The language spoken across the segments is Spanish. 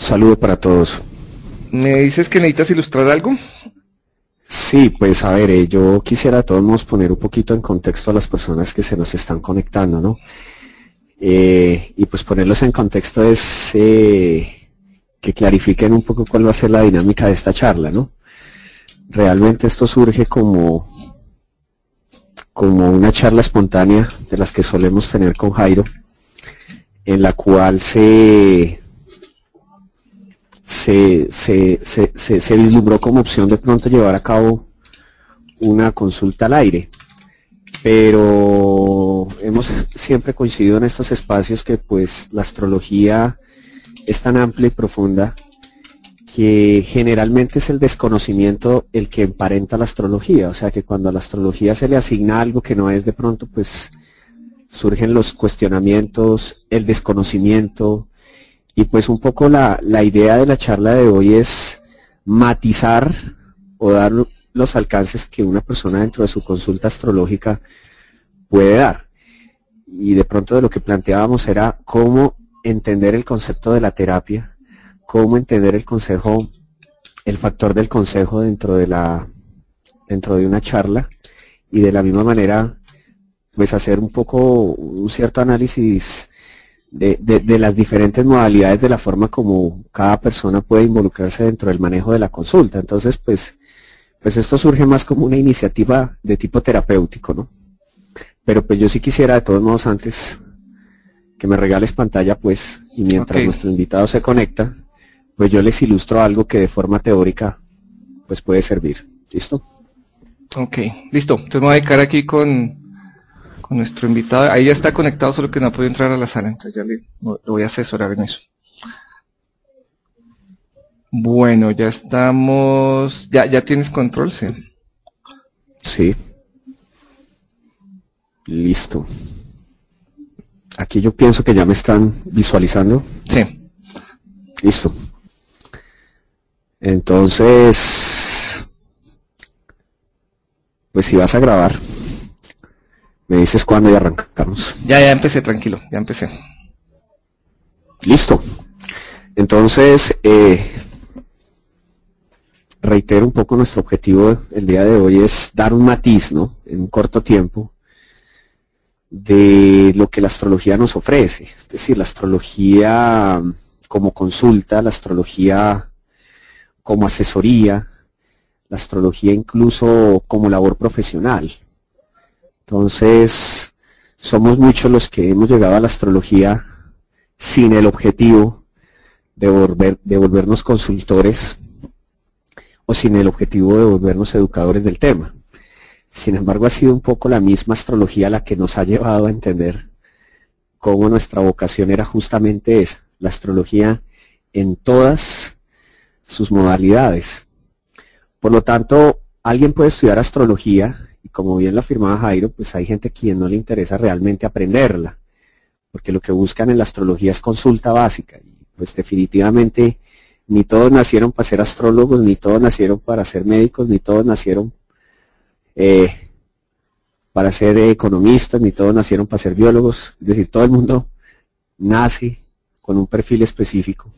Saludo para todos. ¿Me dices que necesitas ilustrar algo? Sí, pues a ver, eh, yo quisiera a todos modos poner un poquito en contexto a las personas que se nos están conectando, ¿no? Eh, y pues ponerlos en contexto es eh, que clarifiquen un poco cuál va a ser la dinámica de esta charla, ¿no? Realmente esto surge como, como una charla espontánea de las que solemos tener con Jairo, en la cual se, se, se, se, se vislumbró como opción de pronto llevar a cabo una consulta al aire. Pero hemos siempre coincidido en estos espacios que pues la astrología es tan amplia y profunda que generalmente es el desconocimiento el que emparenta la astrología, o sea que cuando a la astrología se le asigna algo que no es de pronto, pues surgen los cuestionamientos, el desconocimiento, y pues un poco la, la idea de la charla de hoy es matizar o dar los alcances que una persona dentro de su consulta astrológica puede dar. Y de pronto de lo que planteábamos era cómo entender el concepto de la terapia, cómo entender el consejo, el factor del consejo dentro de la dentro de una charla y de la misma manera pues hacer un poco un cierto análisis de, de, las diferentes modalidades de la forma como cada persona puede involucrarse dentro del manejo de la consulta. Entonces, pues, pues esto surge más como una iniciativa de tipo terapéutico, ¿no? Pero pues yo sí quisiera de todos modos antes que me regales pantalla, pues, y mientras nuestro invitado se conecta, pues yo les ilustro algo que de forma teórica, pues puede servir. ¿Listo? Ok, listo. Entonces me voy a dedicar aquí con, con nuestro invitado. Ahí ya está conectado, solo que no puede entrar a la sala, entonces ya le, lo voy a asesorar en eso. Bueno, ya estamos. ¿Ya, ya tienes control? Sí. Sí. Listo. Aquí yo pienso que ya me están visualizando. Sí. Listo. Entonces, pues si vas a grabar, me dices cuándo y arrancamos. Ya, ya empecé, tranquilo, ya empecé. Listo. Entonces, eh, reitero un poco nuestro objetivo el día de hoy es dar un matiz, ¿no? En un corto tiempo de lo que la astrología nos ofrece. Es decir, la astrología como consulta, la astrología como asesoría, la astrología incluso como labor profesional. Entonces, somos muchos los que hemos llegado a la astrología sin el objetivo de, volver, de volvernos consultores o sin el objetivo de volvernos educadores del tema. Sin embargo, ha sido un poco la misma astrología la que nos ha llevado a entender cómo nuestra vocación era justamente esa, la astrología en todas sus modalidades. Por lo tanto, alguien puede estudiar astrología y como bien lo afirmaba Jairo, pues hay gente a quien no le interesa realmente aprenderla, porque lo que buscan en la astrología es consulta básica y pues definitivamente ni todos nacieron para ser astrólogos, ni todos nacieron para ser médicos, ni todos nacieron eh, para ser economistas, ni todos nacieron para ser biólogos. Es decir, todo el mundo nace con un perfil específico,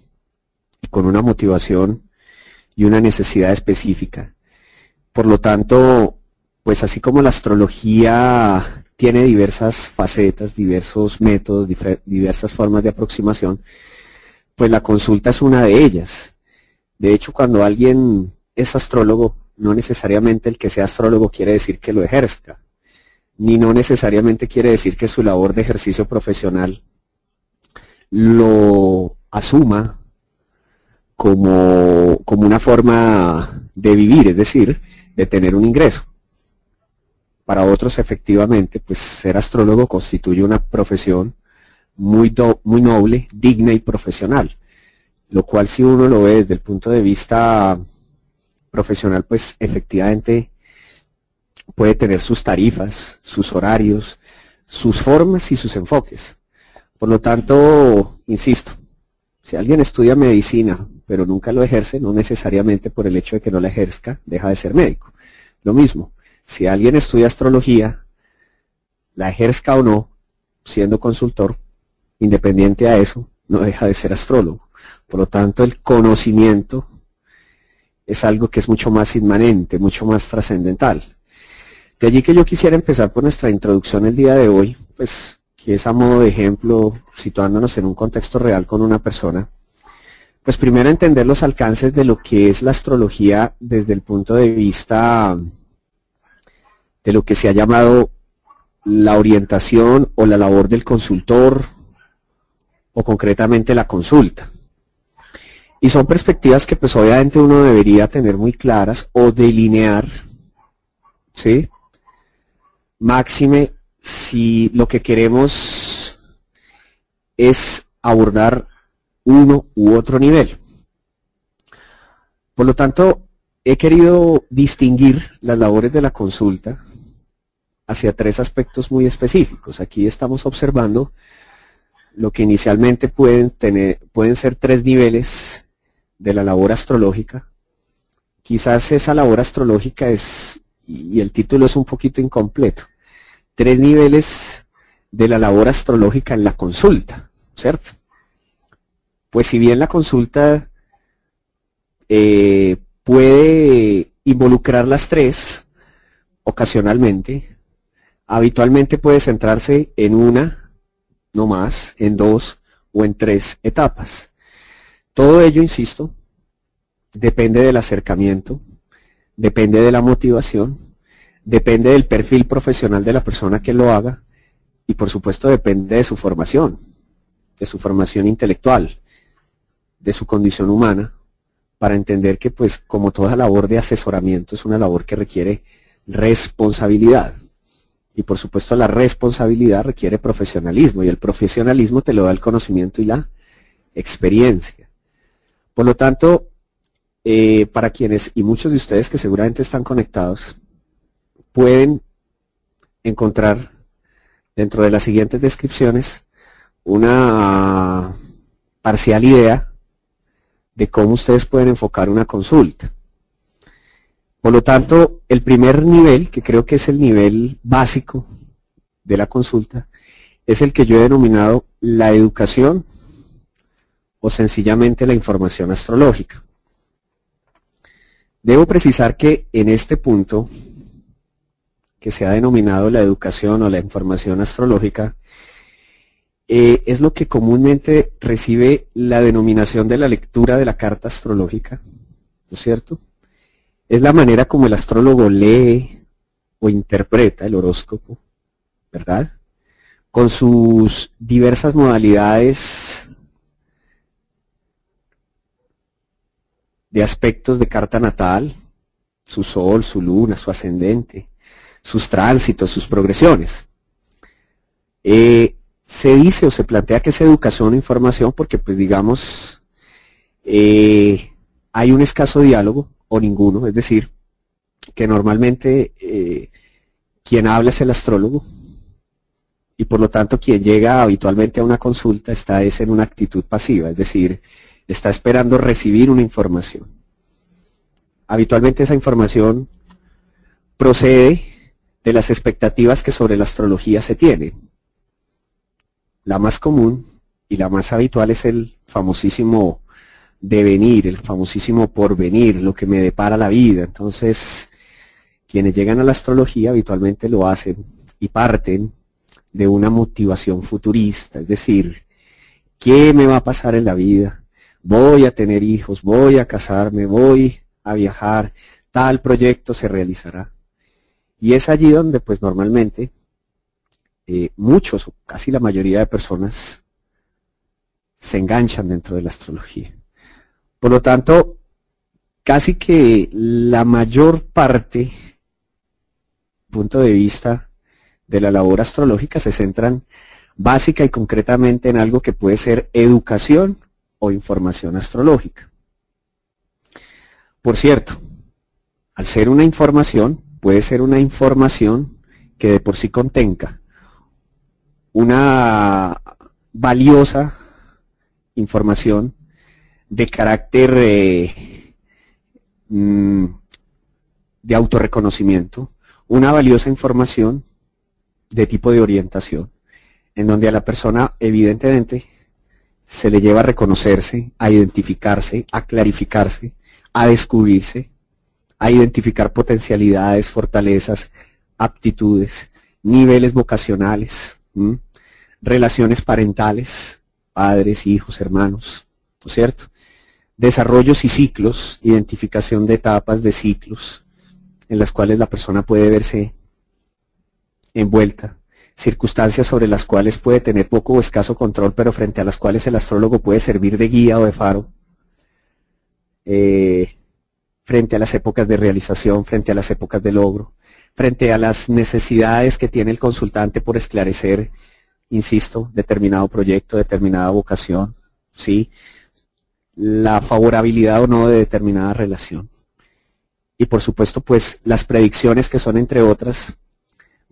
con una motivación y una necesidad específica. Por lo tanto, pues así como la astrología tiene diversas facetas, diversos métodos, diversas formas de aproximación, pues la consulta es una de ellas. De hecho, cuando alguien es astrólogo, no necesariamente el que sea astrólogo quiere decir que lo ejerzca, ni no necesariamente quiere decir que su labor de ejercicio profesional lo asuma como, como una forma de vivir, es decir, de tener un ingreso. Para otros, efectivamente, pues ser astrólogo constituye una profesión muy, muy noble, digna y profesional. Lo cual si uno lo ve desde el punto de vista profesional, pues efectivamente puede tener sus tarifas, sus horarios, sus formas y sus enfoques. Por lo tanto, insisto, si alguien estudia medicina pero nunca lo ejerce, no necesariamente por el hecho de que no la ejerzca, deja de ser médico. Lo mismo, si alguien estudia astrología, la ejerzca o no, siendo consultor, independiente a eso, no deja de ser astrólogo. Por lo tanto, el conocimiento es algo que es mucho más inmanente, mucho más trascendental. De allí que yo quisiera empezar por nuestra introducción el día de hoy, pues que es a modo de ejemplo, situándonos en un contexto real con una persona, pues primero entender los alcances de lo que es la astrología desde el punto de vista de lo que se ha llamado la orientación o la labor del consultor o concretamente la consulta. Y son perspectivas que pues obviamente uno debería tener muy claras o delinear, ¿sí? Máxime si lo que queremos es abordar uno u otro nivel. Por lo tanto, he querido distinguir las labores de la consulta hacia tres aspectos muy específicos. Aquí estamos observando lo que inicialmente pueden, tener, pueden ser tres niveles de la labor astrológica. Quizás esa labor astrológica es, y el título es un poquito incompleto, tres niveles de la labor astrológica en la consulta, ¿cierto? Pues si bien la consulta eh, puede involucrar las tres ocasionalmente, habitualmente puede centrarse en una, no más, en dos o en tres etapas. Todo ello, insisto, depende del acercamiento, depende de la motivación, depende del perfil profesional de la persona que lo haga y por supuesto depende de su formación, de su formación intelectual, de su condición humana, para entender que pues como toda labor de asesoramiento es una labor que requiere responsabilidad. Y por supuesto la responsabilidad requiere profesionalismo y el profesionalismo te lo da el conocimiento y la experiencia. Por lo tanto, eh, para quienes y muchos de ustedes que seguramente están conectados, pueden encontrar dentro de las siguientes descripciones una parcial idea de cómo ustedes pueden enfocar una consulta. Por lo tanto, el primer nivel, que creo que es el nivel básico de la consulta, es el que yo he denominado la educación o sencillamente la información astrológica. Debo precisar que en este punto que se ha denominado la educación o la información astrológica, eh, es lo que comúnmente recibe la denominación de la lectura de la carta astrológica, ¿no es cierto? Es la manera como el astrólogo lee o interpreta el horóscopo, ¿verdad? Con sus diversas modalidades de aspectos de carta natal, su sol, su luna, su ascendente, sus tránsitos, sus progresiones. Eh, se dice o se plantea que es educación o información porque, pues digamos, eh, hay un escaso diálogo o ninguno, es decir, que normalmente eh, quien habla es el astrólogo y por lo tanto quien llega habitualmente a una consulta está es en una actitud pasiva, es decir, está esperando recibir una información. Habitualmente esa información procede de las expectativas que sobre la astrología se tienen. La más común y la más habitual es el famosísimo devenir, el famosísimo porvenir, lo que me depara la vida. Entonces, quienes llegan a la astrología habitualmente lo hacen y parten de una motivación futurista, es decir, ¿qué me va a pasar en la vida? Voy a tener hijos, voy a casarme, voy a viajar, tal proyecto se realizará. Y es allí donde pues normalmente eh, muchos o casi la mayoría de personas se enganchan dentro de la astrología. Por lo tanto, casi que la mayor parte, punto de vista de la labor astrológica, se centran básica y concretamente en algo que puede ser educación o información astrológica. Por cierto, al ser una información, puede ser una información que de por sí contenga una valiosa información de carácter eh, mm, de autorreconocimiento, una valiosa información de tipo de orientación, en donde a la persona evidentemente se le lleva a reconocerse, a identificarse, a clarificarse, a descubrirse, a identificar potencialidades, fortalezas, aptitudes, niveles vocacionales, relaciones parentales, padres, hijos, hermanos, ¿no es cierto? Desarrollos y ciclos, identificación de etapas de ciclos en las cuales la persona puede verse envuelta, circunstancias sobre las cuales puede tener poco o escaso control, pero frente a las cuales el astrólogo puede servir de guía o de faro, eh, frente a las épocas de realización, frente a las épocas de logro, frente a las necesidades que tiene el consultante por esclarecer, insisto, determinado proyecto, determinada vocación, ¿sí? La favorabilidad o no de determinada relación. Y por supuesto, pues las predicciones que son entre otras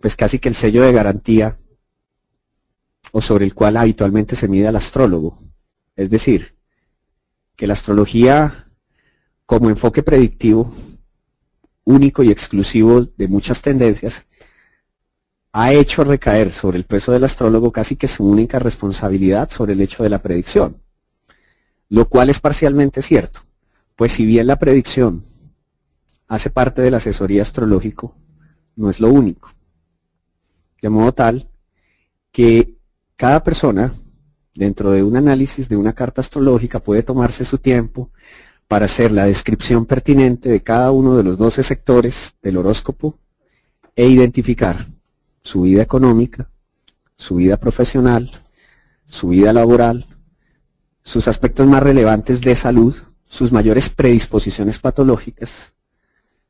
pues casi que el sello de garantía o sobre el cual habitualmente se mide al astrólogo. Es decir, que la astrología como enfoque predictivo único y exclusivo de muchas tendencias ha hecho recaer sobre el peso del astrólogo casi que su única responsabilidad sobre el hecho de la predicción, lo cual es parcialmente cierto, pues si bien la predicción hace parte del asesoría astrológico, no es lo único. De modo tal que cada persona, dentro de un análisis de una carta astrológica, puede tomarse su tiempo para hacer la descripción pertinente de cada uno de los 12 sectores del horóscopo e identificar su vida económica, su vida profesional, su vida laboral, sus aspectos más relevantes de salud, sus mayores predisposiciones patológicas,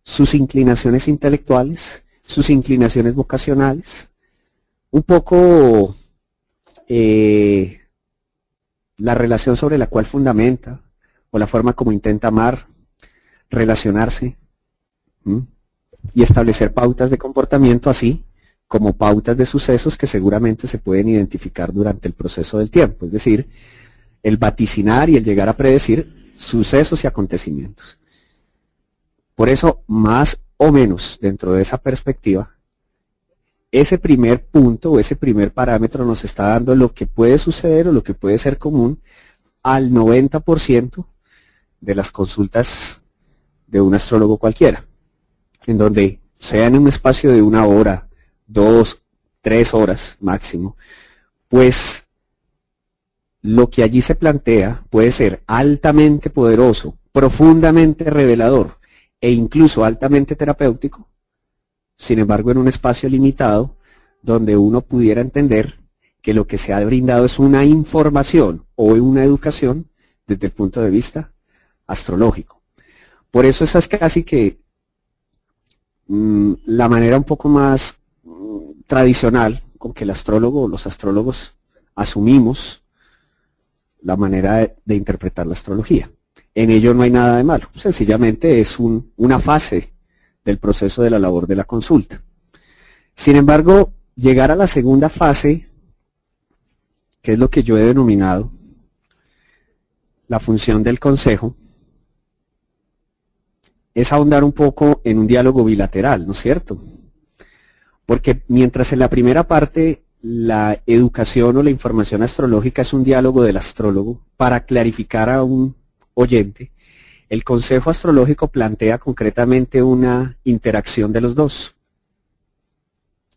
sus inclinaciones intelectuales, sus inclinaciones vocacionales, un poco eh, la relación sobre la cual fundamenta o la forma como intenta amar, relacionarse y establecer pautas de comportamiento así como pautas de sucesos que seguramente se pueden identificar durante el proceso del tiempo, es decir, el vaticinar y el llegar a predecir sucesos y acontecimientos. Por eso, más o menos dentro de esa perspectiva, ese primer punto o ese primer parámetro nos está dando lo que puede suceder o lo que puede ser común al 90% de las consultas de un astrólogo cualquiera, en donde sea en un espacio de una hora, dos, tres horas máximo, pues lo que allí se plantea puede ser altamente poderoso, profundamente revelador e incluso altamente terapéutico, sin embargo, en un espacio limitado, donde uno pudiera entender que lo que se ha brindado es una información o una educación desde el punto de vista astrológico. Por eso esa es casi que mm, la manera un poco más mm, tradicional con que el astrólogo o los astrólogos asumimos la manera de, interpretar la astrología. En ello no hay nada de malo, sencillamente es una fase del proceso de la labor de la consulta. Sin embargo, llegar a la segunda fase, que es lo que yo he denominado la función del consejo, es ahondar un poco en un diálogo bilateral, ¿no es cierto? Porque mientras en la primera parte la educación o la información astrológica es un diálogo del astrólogo para clarificar a un oyente, el Consejo Astrológico plantea concretamente una interacción de los dos.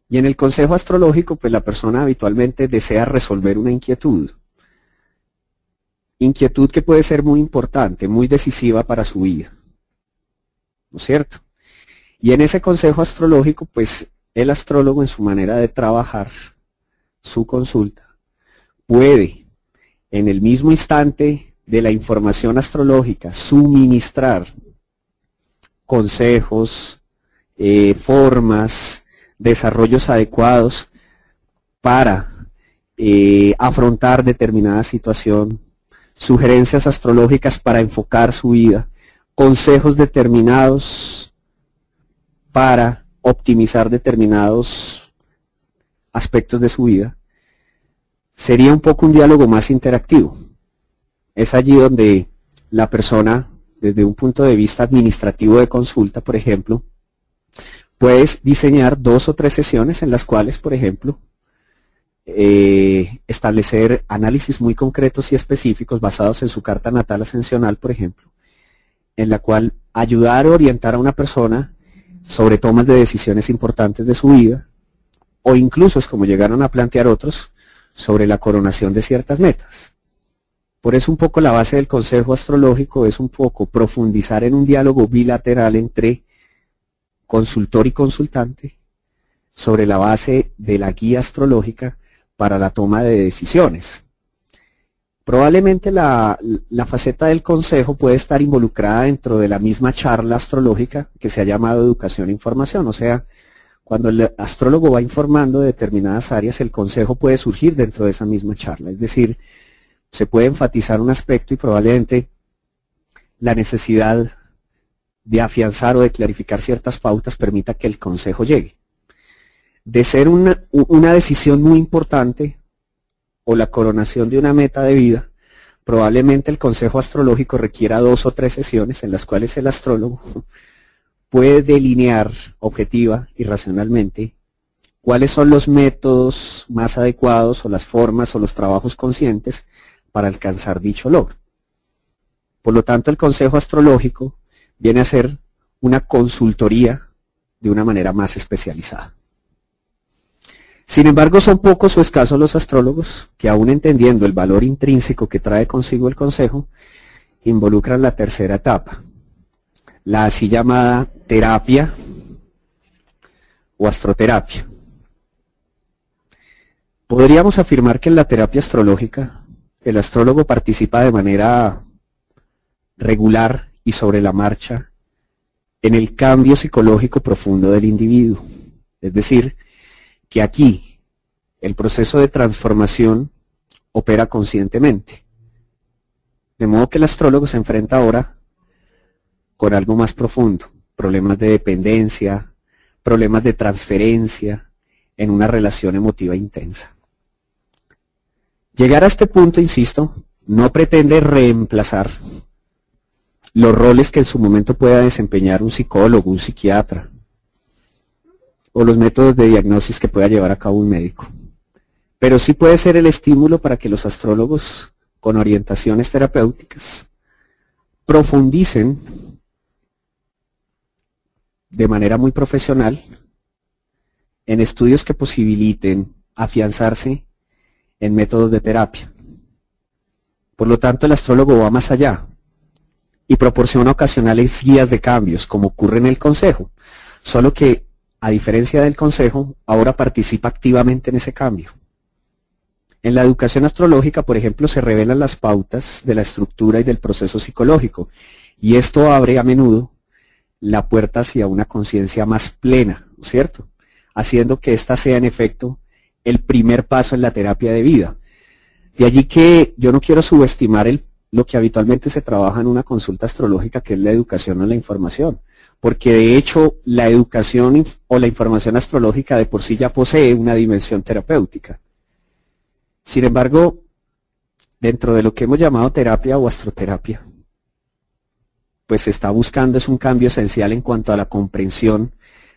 Y en el Consejo Astrológico, pues la persona habitualmente desea resolver una inquietud. Inquietud que puede ser muy importante, muy decisiva para su vida. ¿No es cierto? Y en ese Consejo Astrológico, pues el astrólogo en su manera de trabajar su consulta puede en el mismo instante de la información astrológica, suministrar consejos, eh, formas, desarrollos adecuados para eh, afrontar determinada situación, sugerencias astrológicas para enfocar su vida, consejos determinados para optimizar determinados aspectos de su vida, sería un poco un diálogo más interactivo. Es allí donde la persona, desde un punto de vista administrativo de consulta, por ejemplo, puedes diseñar dos o tres sesiones en las cuales, por ejemplo, eh, establecer análisis muy concretos y específicos basados en su carta natal ascensional, por ejemplo, en la cual ayudar o orientar a una persona sobre tomas de decisiones importantes de su vida, o incluso es como llegaron a plantear otros, sobre la coronación de ciertas metas. Por eso un poco la base del consejo astrológico es un poco profundizar en un diálogo bilateral entre consultor y consultante sobre la base de la guía astrológica para la toma de decisiones. Probablemente la, faceta del consejo puede estar involucrada dentro de la misma charla astrológica que se ha llamado educación e información, o sea, cuando el astrólogo va informando de determinadas áreas, el consejo puede surgir dentro de esa misma charla, es decir, se puede enfatizar un aspecto y probablemente la necesidad de afianzar o de clarificar ciertas pautas permita que el consejo llegue. De ser una, una decisión muy importante o la coronación de una meta de vida, probablemente el consejo astrológico requiera dos o tres sesiones en las cuales el astrólogo puede delinear objetiva y racionalmente cuáles son los métodos más adecuados o las formas o los trabajos conscientes para alcanzar dicho logro. Por lo tanto, el consejo astrológico viene a ser una consultoría de una manera más especializada. Sin embargo, son pocos o escasos los astrólogos que aún entendiendo el valor intrínseco que trae consigo el consejo, involucran la tercera etapa, la así llamada terapia o astroterapia. Podríamos afirmar que en la terapia astrológica el astrólogo participa de manera regular y sobre la marcha en el cambio psicológico profundo del individuo. Es decir, que aquí el proceso de transformación opera conscientemente. De modo que el astrólogo se enfrenta ahora con algo más profundo, problemas de dependencia, problemas de transferencia en una relación emotiva intensa. Llegar a este punto, insisto, no pretende reemplazar los roles que en su momento pueda desempeñar un psicólogo, un psiquiatra, o los métodos de diagnosis que pueda llevar a cabo un médico. Pero sí puede ser el estímulo para que los astrólogos con orientaciones terapéuticas profundicen de manera muy profesional en estudios que posibiliten afianzarse en métodos de terapia. Por lo tanto, el astrólogo va más allá y proporciona ocasionales guías de cambios, como ocurre en el Consejo, solo que, a diferencia del Consejo, ahora participa activamente en ese cambio. En la educación astrológica, por ejemplo, se revelan las pautas de la estructura y del proceso psicológico, y esto abre a menudo la puerta hacia una conciencia más plena, ¿cierto? Haciendo que ésta sea en efecto el primer paso en la terapia de vida. De allí que yo no quiero subestimar el lo que habitualmente se trabaja en una consulta astrológica, que es la educación o la información. Porque de hecho la educación o la información astrológica de por sí ya posee una dimensión terapéutica. Sin embargo, dentro de lo que hemos llamado terapia o astroterapia, pues se está buscando es un cambio esencial en cuanto a la comprensión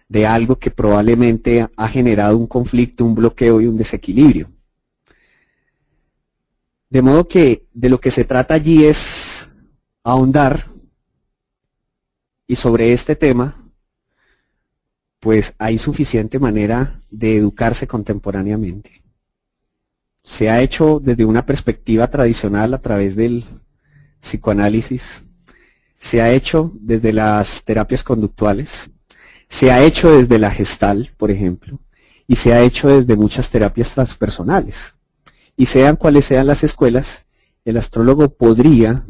de algo que probablemente ha generado un conflicto, un bloqueo y un desequilibrio. De modo que de lo que se trata allí es ahondar y sobre este tema, pues hay suficiente manera de educarse contemporáneamente. Se ha hecho desde una perspectiva tradicional a través del psicoanálisis, se ha hecho desde las terapias conductuales, se ha hecho desde la gestal, por ejemplo, y se ha hecho desde muchas terapias transpersonales. Y sean cuales sean las escuelas, el astrólogo podría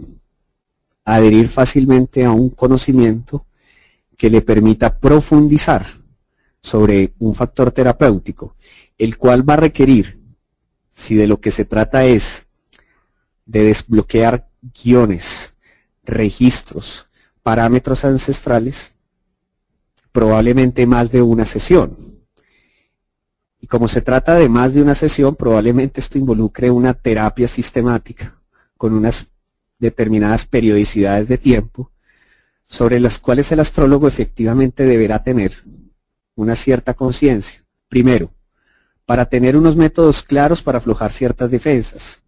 adherir fácilmente a un conocimiento que le permita profundizar sobre un factor terapéutico, el cual va a requerir, si de lo que se trata es de desbloquear guiones, registros, parámetros ancestrales, probablemente más de una sesión. Y como se trata de más de una sesión, probablemente esto involucre una terapia sistemática con unas determinadas periodicidades de tiempo sobre las cuales el astrólogo efectivamente deberá tener una cierta conciencia. Primero, para tener unos métodos claros para aflojar ciertas defensas.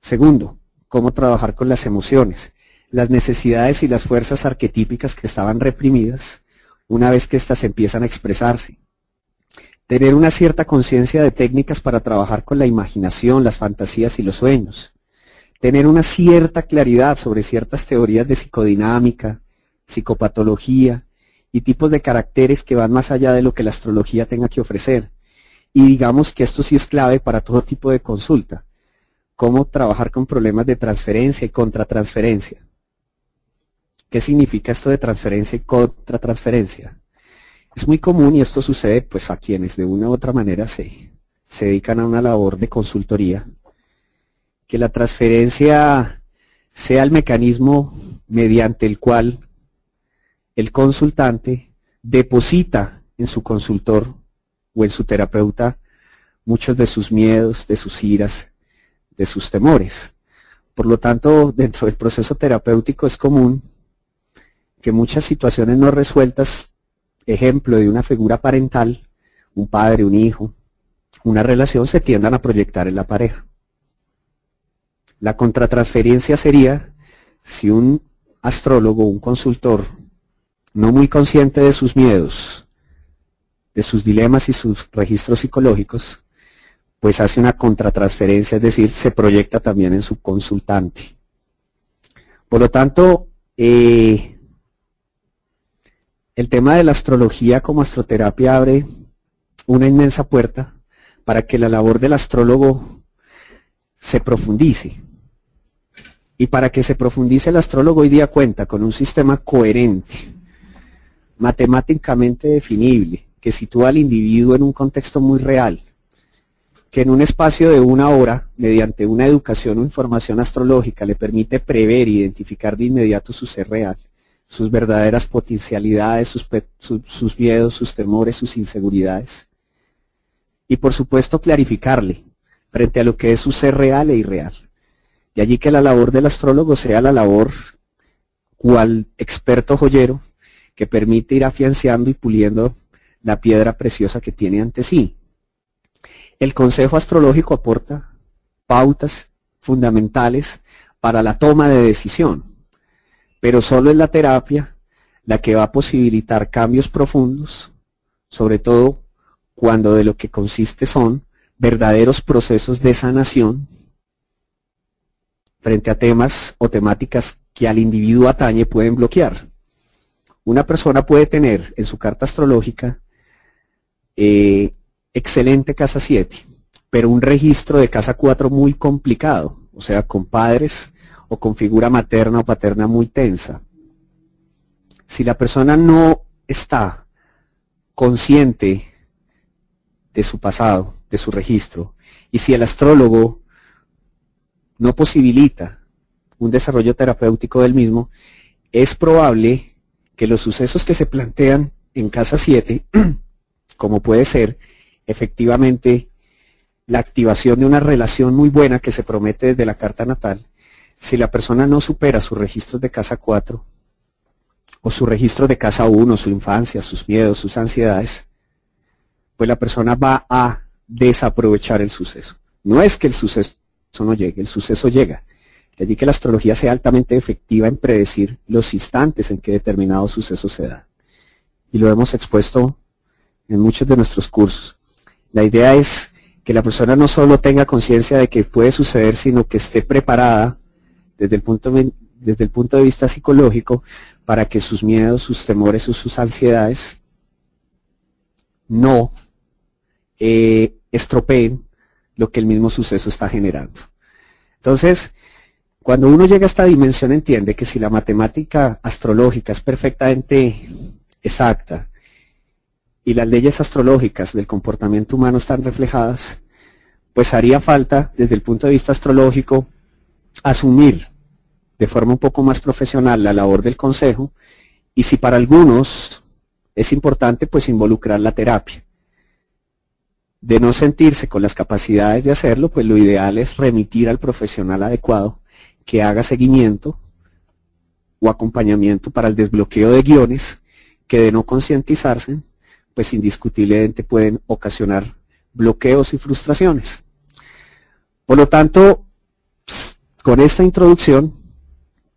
Segundo, cómo trabajar con las emociones, las necesidades y las fuerzas arquetípicas que estaban reprimidas una vez que éstas empiezan a expresarse. Tener una cierta conciencia de técnicas para trabajar con la imaginación, las fantasías y los sueños. Tener una cierta claridad sobre ciertas teorías de psicodinámica, psicopatología y tipos de caracteres que van más allá de lo que la astrología tenga que ofrecer. Y digamos que esto sí es clave para todo tipo de consulta. Cómo trabajar con problemas de transferencia y contratransferencia. ¿Qué significa esto de transferencia y contratransferencia? Es muy común y esto sucede pues a quienes de una u otra manera se, se dedican a una labor de consultoría, que la transferencia sea el mecanismo mediante el cual el consultante deposita en su consultor o en su terapeuta muchos de sus miedos, de sus iras, de sus temores. Por lo tanto, dentro del proceso terapéutico es común que muchas situaciones no resueltas, ejemplo de una figura parental, un padre, un hijo, una relación, se tiendan a proyectar en la pareja. La contratransferencia sería si un astrólogo, un consultor, no muy consciente de sus miedos, de sus dilemas y sus registros psicológicos, pues hace una contratransferencia, es decir, se proyecta también en su consultante. Por lo tanto, eh, el tema de la astrología como astroterapia abre una inmensa puerta para que la labor del astrólogo se profundice. Y para que se profundice el astrólogo hoy día cuenta con un sistema coherente, matemáticamente definible, que sitúa al individuo en un contexto muy real, que en un espacio de una hora, mediante una educación o información astrológica, le permite prever e identificar de inmediato su ser real, sus verdaderas potencialidades, sus, sus miedos, sus temores, sus inseguridades. Y por supuesto clarificarle frente a lo que es su ser real e irreal. Y allí que la labor del astrólogo sea la labor cual experto joyero que permite ir afianzando y puliendo la piedra preciosa que tiene ante sí. El consejo astrológico aporta pautas fundamentales para la toma de decisión, pero solo es la terapia la que va a posibilitar cambios profundos, sobre todo cuando de lo que consiste son verdaderos procesos de sanación frente a temas o temáticas que al individuo atañe pueden bloquear. Una persona puede tener en su carta astrológica eh, excelente casa 7, pero un registro de casa 4 muy complicado, o sea, con padres o con figura materna o paterna muy tensa. Si la persona no está consciente de su pasado, de su registro, y si el astrólogo no posibilita un desarrollo terapéutico del mismo, es probable que los sucesos que se plantean en casa 7 como puede ser efectivamente la activación de una relación muy buena que se promete desde la carta natal, si la persona no supera sus registros de casa 4 o su registro de casa 1, su infancia, sus miedos, sus ansiedades, pues la persona va a desaprovechar el suceso. No es que el suceso no llegue, el suceso llega. De allí que la astrología sea altamente efectiva en predecir los instantes en que determinado suceso se da. Y lo hemos expuesto en muchos de nuestros cursos. La idea es que la persona no solo tenga conciencia de que puede suceder, sino que esté preparada desde el punto, desde el punto de vista psicológico para que sus miedos, sus temores o sus ansiedades no eh, estropeen lo que el mismo suceso está generando. Entonces, cuando uno llega a esta dimensión entiende que si la matemática astrológica es perfectamente exacta y las leyes astrológicas del comportamiento humano están reflejadas, pues haría falta, desde el punto de vista astrológico, asumir de forma un poco más profesional la labor del consejo y si para algunos es importante, pues involucrar la terapia. De no sentirse con las capacidades de hacerlo, pues lo ideal es remitir al profesional adecuado que haga seguimiento o acompañamiento para el desbloqueo de guiones que de no concientizarse pues indiscutiblemente pueden ocasionar bloqueos y frustraciones. Por lo tanto, con esta introducción,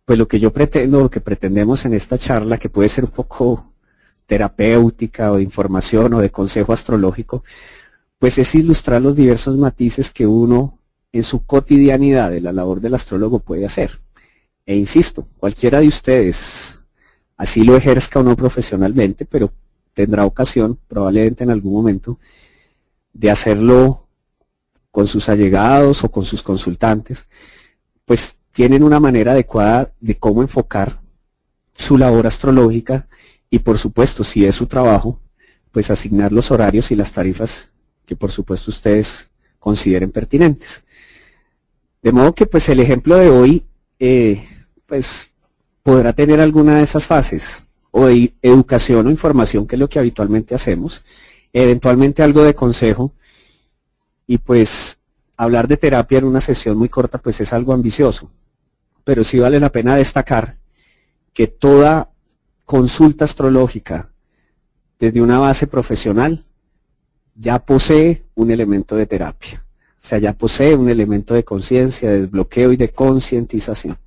pues lo que yo pretendo, lo que pretendemos en esta charla, que puede ser un poco terapéutica o de información o de consejo astrológico, pues es ilustrar los diversos matices que uno en su cotidianidad de la labor del astrólogo puede hacer. E insisto, cualquiera de ustedes, así lo ejerzca o no profesionalmente, pero tendrá ocasión, probablemente en algún momento, de hacerlo con sus allegados o con sus consultantes, pues tienen una manera adecuada de cómo enfocar su labor astrológica y por supuesto, si es su trabajo, pues asignar los horarios y las tarifas que por supuesto ustedes consideren pertinentes. De modo que pues el ejemplo de hoy eh, pues podrá tener alguna de esas fases o de educación o información que es lo que habitualmente hacemos, eventualmente algo de consejo y pues hablar de terapia en una sesión muy corta pues es algo ambicioso, pero sí vale la pena destacar que toda consulta astrológica desde una base profesional ya posee un elemento de terapia. O sea, ya posee un elemento de conciencia, de desbloqueo y de concientización.